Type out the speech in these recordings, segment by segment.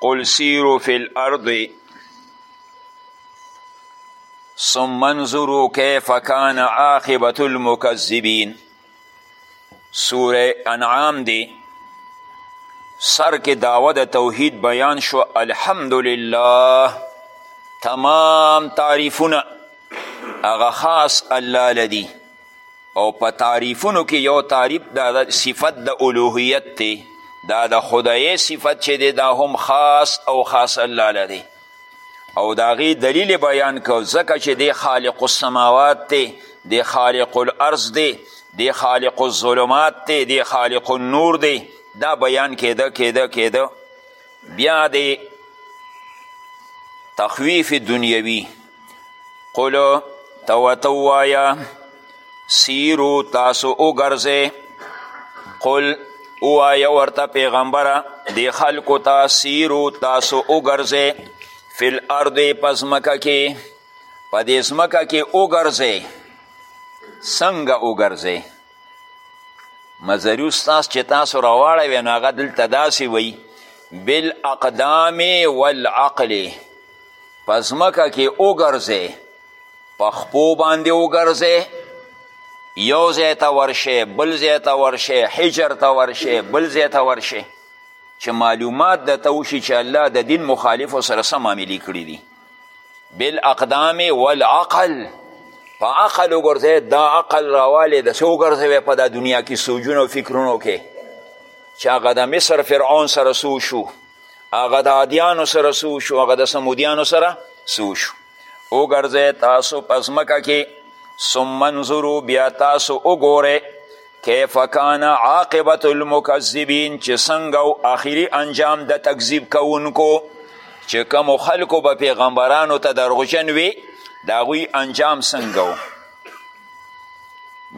قل سیرو فی الارض ثم انظروا کیف کان عاقبت المکذبین سوره انعام دی سر کې دعوه د توحید بیان شو الحمدلله تمام تعریفونه هغه خاص الله لدی او په تعریفونو کې یو تعریف دا صفت د الوهیت دی دا د خدای صفت چې دی دا هم خاص او خاص الله له دی او د هغې دلیل بیان کو ځکه چې دی خالق السماوات دی دی خالق الارض دی دی خالق الظلمات دی دی خالق النور دی دا بیان کېده کېده کېده بیا دی تخویف دنیوی قلو ته ورته ووایه سیرو تاسو وګرځئ قل ووایه ورته پیغمبره دې خلکو ته سیرو تاسو وګرځئ فی الارض په ځمکه کې په دې ځمکه کې وګرځئ څنګه وګرځئ مزری استاز چې تاسو راواړوي نو هغه دلته داسې وایي بالاقدام والعقل په ځمکه کې وګرځې په خپو باندې وګرځې یو ځای ته ورشې بل ځای ته ورشې حجر ته ورشې بل ځای ته ورشې چې معلومات د ته وشي چې الله د دین مخالفو سره څه معاملې کړي دي بالاقدام والعقل په عقل وګرځې دا عقل راوالی د څه وګرځوې په دا دنیا کې سوجونو فکرونو کې چې هغه د مصر فرعون سره سو شو هغه د عادیانو سره څه وشو هغه د سمودیانو سره څه وشو وګرځئ تاسو په ځمکه کې ثم انظرو بیا تاسو وګورئ کیف کان عاقبت المکذبین چې څنګه او آخري انجام د تکذیب کوونکو چې کومو خلکو به پیغمبرانو ته درغجن وي د هغوی انجام څنګه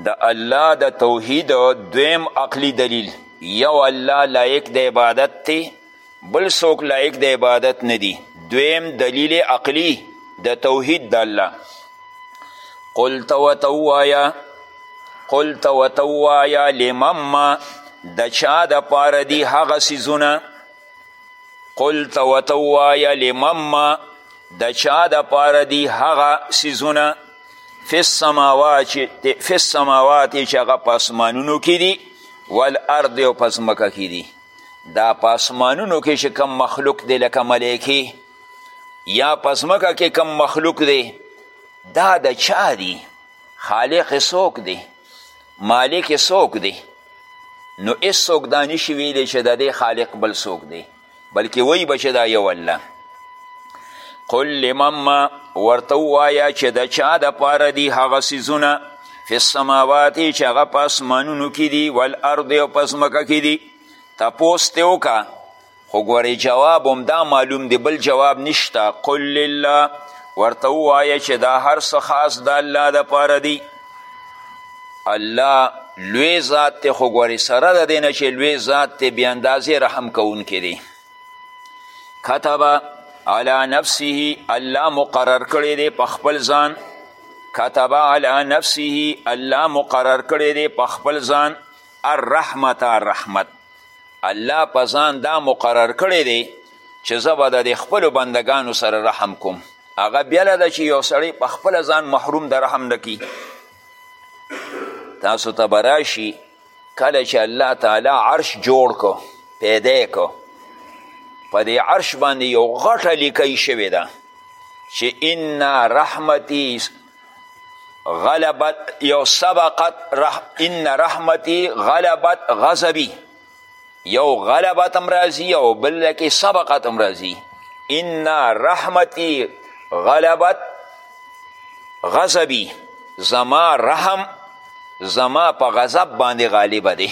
د الله د توحید دویم عقلی دلیل یو الله لایق د عبادت دی بل څوک لایق د عبادت نه دی دویم دلیل عقلی د توحید د الله قل ته ورته ووایه قل ته ورته ووایه لمن ما د چا دپاره دي هغه څیزونه قل ته ورته ووایه لمن ما د چا دپاره دي هغه څیزونه فی السماوات فی السماوات چې هغه په اسمانونو کې دي والارض او په ځمکه کې دي دا په اسمانونو کې چې کم مخلوق دی لکه ملایکې یا په ځمکه کې کم مخلوق دی دا د چا دی خالق څوک دی مالک څوک دی نو هیڅوک دا نشي ویلی چې د دې خالق بل څوک دی بلکې وایي به چې دا یو الله قل لمن ما ورته ووایه چې د چا دپاره دي هغه څیزونه فی السماوات چې هغه په اسمانونو کې دي والارض او په ځمکه کې دي تپوس ترې وکړه خو ګورې جواب همدا معلوم دی بل جواب نشته قل لله ورته ووایه چې دا هر څه خاص د الله دپاره دي الله لوی ذات دی خو ګورې سره د دې نه چې لوی ذات دی بې اندازې رحم کوونکی دی کتبه علی نفسه الله مقرر کړی دی په خپل ځان کتبه علی نفسه الله مقرر کړی دی په خپل ځان الرحمت رحمت الله په ځان دا مقرر کړی دی چې زه به د دې خپلو بندګانو سره رحم کوم هغه بیله ده چې یو سړی په خپله ځان محروم د رحم نه کی تاسو ته به راشي کله چې الله تعالی عرش جوړ کو پیدا کو په دې عرش باندې یو غټه لیکۍ شوې ده چې ان رحمتي غلبت یو سبقت رح ان رحمتي غلبت غضبي یو غلبت هم راځي او بل کې سبقت هم راځي ان رحمتي غلبت غضبي زما رحم زما په غضب باندې غالبه دی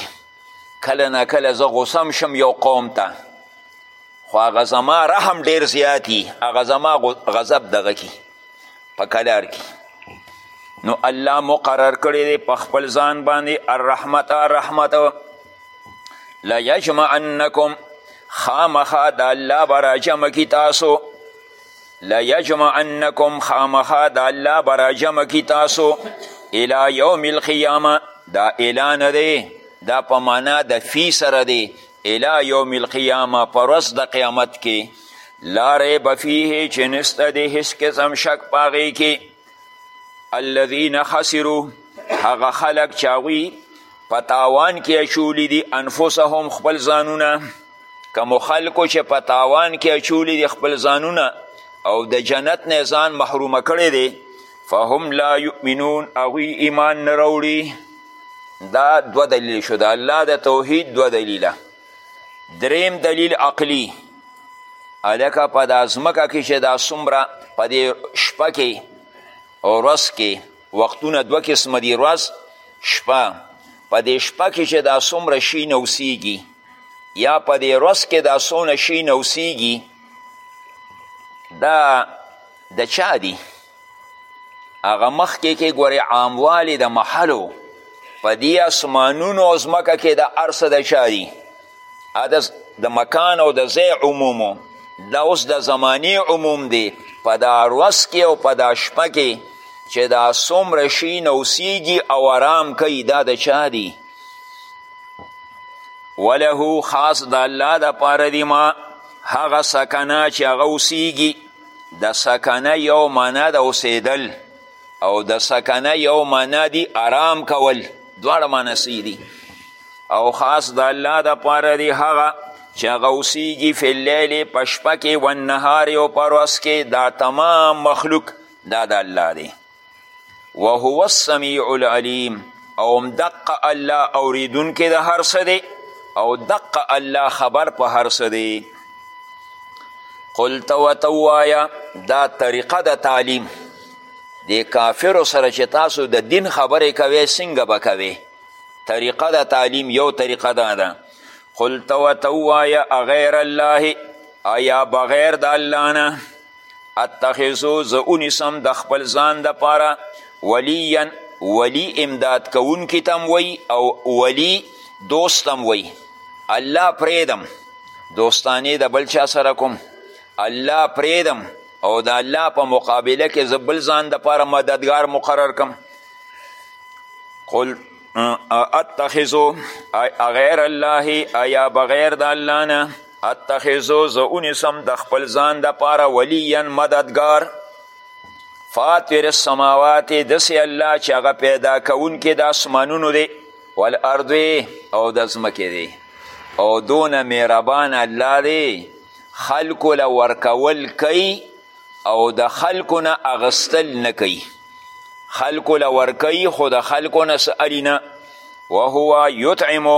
کله نه کله زه غوسم شم یو قوم ته خو هغه زما رحم ډیر زیاتی هغه زما غضب دغه کی په کلار کی نو الله مقرر کړی دی په خپل ځان باندې الرحمت رحمت لیجمعنکم خامخا د الله به راجمع کي تاسو لیجمعنکم خامخا د الله به راجمع کي تاسو الی یوم القیامه دا الی نه دی دا په معنا د فی سره دی الی یوم القیامه پر ورځ د قیامت کې لا ریب فیه چې نسته د هیڅ قسم شک په هغې کې الذین خسرو هغه خلک چې هغوی په تاوان کې اچولی دي انفسهم خپل ځانونه کومو خلکو چې په تاوان کې اچولی دي خپل ځانونه او د جنت نه ځان محرومه کړی دی فهم لا یؤمنون هغوی ایمان نه راوړي دا دوه دلیل شو د الله د توحید دوه دلیله دریم دلیل عقلی الکه په دا ځمکه کې چې دا څومره په دې شپه کې ورځ کې وختونه دوه قسمه دي ورځ شپه په دې شپه کې چې دا څومره شي نوسیږي یا په دې ورځ کې دا څونه شي نوسیږي دا د چا دي هغه مخکې کې ګورې عاموالي د محلو په دې اسمانونو او ځمکه کې د هر څه د چا دي د مکان او د ځای عمومو دا اوس د زمانې عموم دی په دا ورځ کې او په دا شپه کې چې دا څومره شي نوسیږي او آرام کوي دا د چا دي وله خاص د الله دپاره دي ما هغه سکنه چې هغه اوسیږي د سکنه یو معنا د اوسېدل او د سکنه یو معنا دی آرام کول دواړه معنا صحیح دي او خاص د الله دپاره دی هغه چې هغه اوسیږي فی اللیل په شپه کې والنهار او په ورځ کې دا تمام مخلوق دا د الله دی وهو السمیع العلیم او همدقه الله اوریدونکی د هر څه دی او دقه الله خبر په هر څه دی قل ته ورته ووایه دا طریقه د تعلیم د کافرو سره چې تاسو د دین خبرې کوئ څنګه به کوئ طریقه د تعلیم یو طریقه دا ده قل ته ورته ووایه غیر الله آیا بغیر د الله نه اتخذو زه ونیسم د خپل ځان دپاره ولیا ولی امداد کوونکي ته وی او ولی دوست هم وی الله پریدم دوستانې د بل چا سره کوم الله پریدم او د الله په مقابله کې زه بل ځان دپاره مددګار مقرر کم قل اتخذو غیر الله ایا بغیر د الله نه اتخذو زه ونیسم د خپل ځان دپاره ولیا مددګار فاطر السماوات داسې الله چې هغه پیدا کوونکی د اسمانونو دی والارض او د ځمکې دی او دونه مهربان الله دی خلکو له ورکول کوي او د خلکو نه اغستل نه کوي خلکو له ورکوي خو د خلکو نه سألي نه وهو یطعمو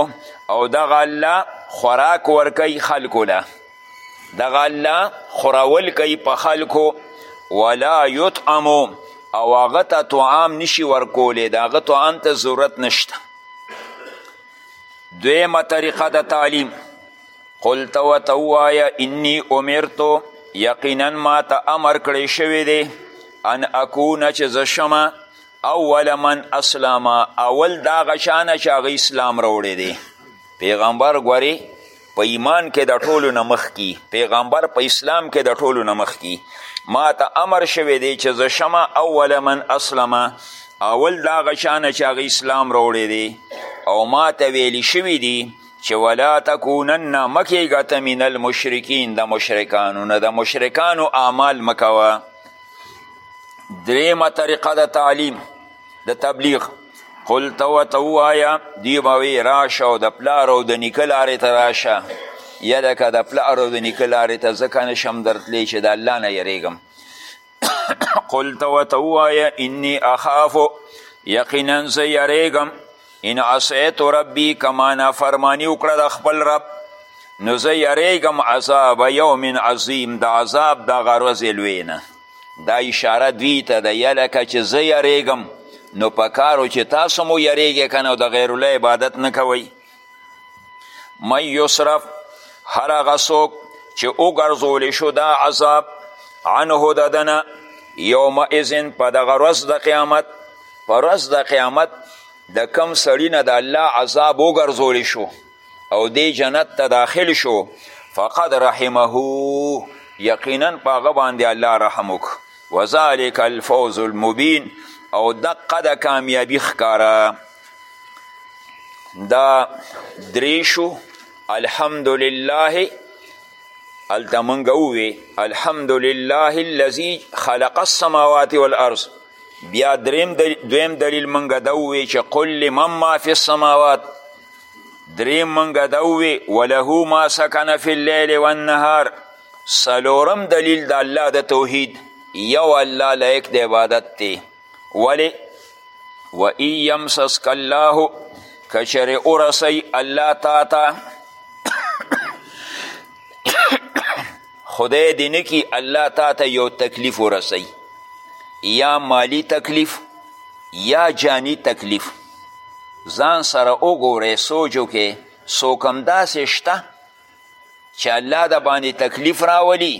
او دغه الله خوراک ورکوي خلکو له دغه الله خورول کوي په خلکو ولا یطعمو او هغه ته طعام نشي ورکولی د هغه طعام ته ضرورت نشته دویمه طریقه د تعلیم قل ته ورته ووایه انی امرتو یقینا ما ته امر کړی شوی دی ان اکونه چې زه شمه اول من اسلام اول دا غشانه چې هغه اسلام راوړی دی پیغمبر ګوري په ایمان کې د ټولو نه مخکي پیغمبر په اسلام کې د ټولو نه مخکي ما ته امر شوی دی چې زه شمه اول من اسلم اول دا غشانه چې هغه اسلام راوړی دی او ما ته ویلی شوي دي چې ولا تکونن مه کېږه ته من المشرکین د مشرکانو نه د مشرکانو اعمال مه کوه درېیمه طریقه د تعلیم د تبلیغ قل ته ورته ووایه دوی به وی راشه او د پلار او د نیکه لارې ته راشه یلکه د پلار او د نیکه لارې ته ځکه نشم درتلی چې د الله نه یریږم قلت ورته ووایه اني اخافو یقینا زه یریږم ان عصیت ربي که ما نافرماني وکړه د خپل رب نو زه یریږم عذاب یوم عظیم د عذاب دغه ورځې لوی نه دا اشاره دوی ته ده یا لکه چې زه یریږم نو په کارو چې تاسو مو یریږئ که نه د غیرالله عبادت نه کوئ من یصرف هر هغه څوک چې وګرځول شو دا عذاب عنه د دنه یومئذن په دغه ورځ د قیامت په ورځ د قیامت د کم سړي نه د الله عذاب وګرځول شو او دی جنت ته داخل شو فقد رحمه یقینا په هغه باندې الله رحم وکړو وذلک الفوز المبین او دقه د کامیابی ښکاره دا دریشو الحمدلله هلته مونږ ووې الحمدلله الذي خلق السماوات والارض بیا دریم دل... دویم دلیل مونږ دا ووې چې قل لمن ما فی السماوات دریم مونږ دا ووې وله ما سکن فی اللیل والنهار څلورم دلیل د الله د توحید یو الله لایق د عبادت دی ولی و ای یمسسک الله کچر اورسی الله تا تا خدای دی نکی الله تا تا یو تکلیف ورسی یا مالی تکلیف یا جانی تکلیف ځان سره وګوره سوچو کې څوک همداسې شته چې الله د باندې تکلیف راولي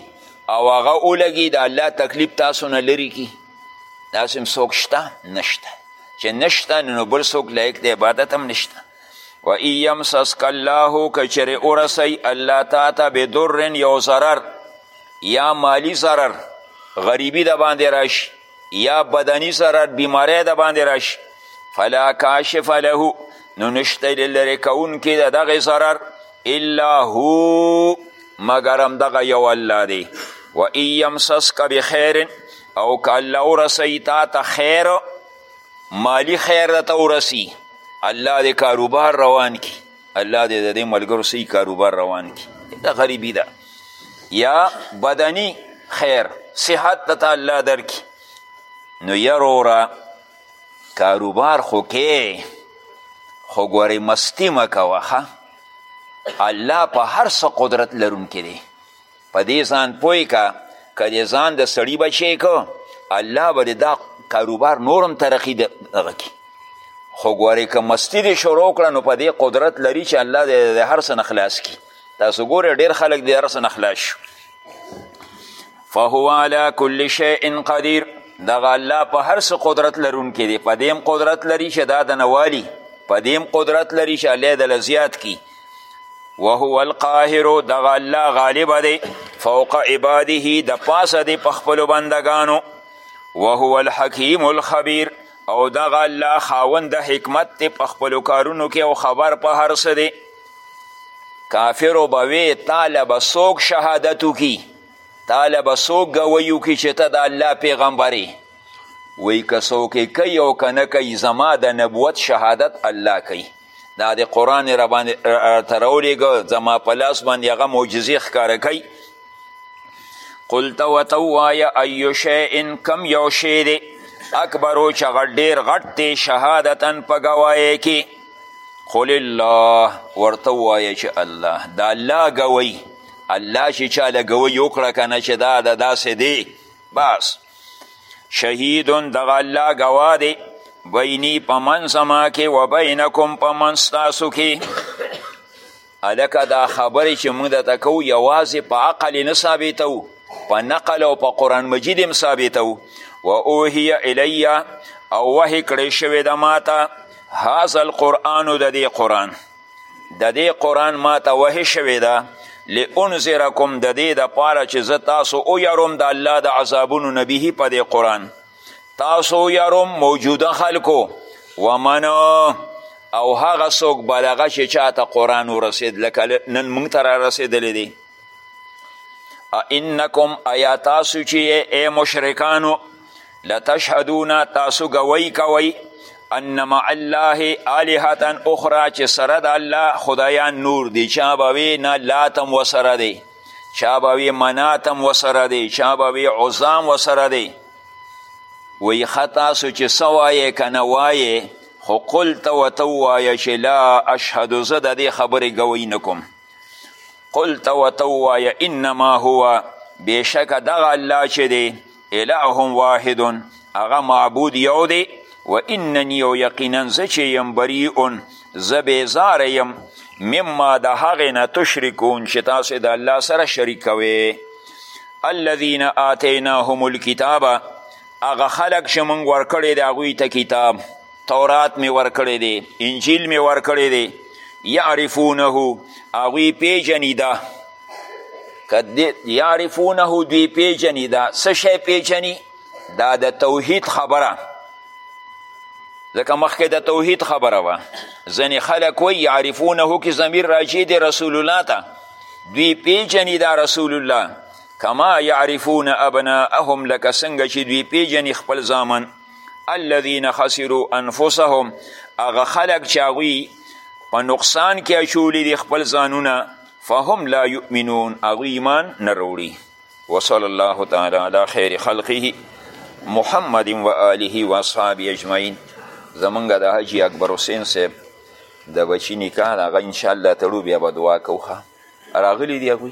او هغه ولګي د الله تکلیف تاسو نه لري کی داسې هم څوک شته نشته چې نشته نو بل څوک لایق د عبادت هم نشته و ان یمسسک الله که چېرې ورسوي الله تا ته بدر یو ضرر یا مالی ضرر غریبی د باندې راشي یا بدنی سره بیماری د باندې راشي فلا کاشف له نو نشته د لرې کوونکي د دغې ضرر الا هو مګر همدغه یو الله دی و ان یمسسک بخیر او که الله ورسوي تا ته خیر مالی خیر درته ورسي الله دې کاروبار روان کړي الله دې د دې ملګرو صحیح کاروبار روان کی دا غریبی ده یا بدنی خیر صحت ته الله درکی نو یروره کاروبار خو کې خو ګورې مستی مه کوه الله په هر څه قدرت لرونکی دی په دې ځان پوه که که دې ځان د سړي بچی که الله به دې دا کاروبار نور هم ترقي دغه کړي خو ګورې که مستي دې شروع کړه نو په دې قدرت لري چې الله دې د هر څه نه خلاص کړي تاسو ګورئ ډېر خلک د هر څه نه خلاص شو فهو علی کل شیء قدیر دغه الله په هر څه قدرت لرونکی دی په دې قدرت لري چې دا د نوالي په دې قدرت لري چې الله یې دله زیات کړي وهو القاهر دغه الله غالب دی فوق عباده د پاسه دی په خپلو بندګانو وهو الحکیم الخبیر او دغه الله خاوند د حکمت دی په خپلو کارونو کې او خبر په هر څه دی کافرو به وی تاله به څوک شهادت وکړي تاله به څوک ګویي وکړي چې ته د الله پیغمبر وی که څوک کوي او که نه کوي زما د نبوت شهادت الله کوي دا د قرآن را باندې راته راولېږه زما په لاس باندې هغه معجزې ښکاره کوي قل ته ورته ووایه ایو شیئن کم یو شی دی اکبرو چې هغه ډېر غټ دی شهادتا په ګوایې کې قل الله ورته ووایه چې الله د الله ګوی الله چې چا له ګوی وکړه که نه چې دا د داسې دی بس شهید دغه الله ګواه دی بینی په منځ زما کې و بینکم په منځ ستاسو کې هلکه دا خبرې چې موږ درته کوو یوازې په عقل نه ثابتوو په نقل او په قرآن مجید هم ثابتوو و اوهی الی او وحی کړی شوی د ماته هذا القرآن د دې قرآن د دې قرآن ما ته وحې شوې ده لانذرکم د دې دپاره چې زه تاسو ویاروم د الله د عذابونو نه به په دې قرآن تاسو ویاروم موجوده خلکو ومن او هغه څوک بلغه چې چاته قرآن ورسېد لکه نن موږ ته را رسېدلی دی انکم ایا تاسو چې ای مشرکانو لتشهدون تاسو گوی کوي ان مع الله الهتا اخرى چې سره د الله خدایان نور دي چا به وي نه لاتم وسره دی چا به وي مناتم وسره دی چا به وي عزام وسره دی وی ښه تاسو چې څه وایې که نه وایې خو قل ته ورته ووایه چې لا اشهدو زه د دې خبرې ګوی نه کوم قل ته ورته ووایه انما هو بېشکه دغه الله چې دی الههم واحد هغه معبود یو دی و اننی او یقینا زه چې یم بریئون زه بیزاره یم مما د هغې نه تشرکون چې تاسې د الله سره شریک کوئ الذین آتیناهم الکتاب هغه خلک چې موږ ورکړی دی هغوی ته کتاب تورات می ورکړی دی انجیل می ورکړی دی یعرفونه هغوی پیژني ده که یعرفونه دوی پیژني دا څه شی پیژني دا د توحید خبره ځکه مخکې د توحید خبره وه ځینې خلک وایي یعرفونه کې ضمیر راجع دی رسول الله ته دوی پیژني دا رسول الله کما یعرفون ابناءهم لکه څنګه چې دوی پیژني خپل زامن الذین خسرو انفسهم هغه خلک چې هغوی په نقصان کې اچولی دي خپل ځانونه فهم لا یؤمنون هغوی ایمان نه راوړي وصلی الله تعالی علی خیر خلقه محمد و آله و اصحاب اجمعین زمونږ د حاجی اکبر حسین صاحب د بچی نکاح هغه انشاءالله تړو بیا به دعا کوخه راغلی دی هغوی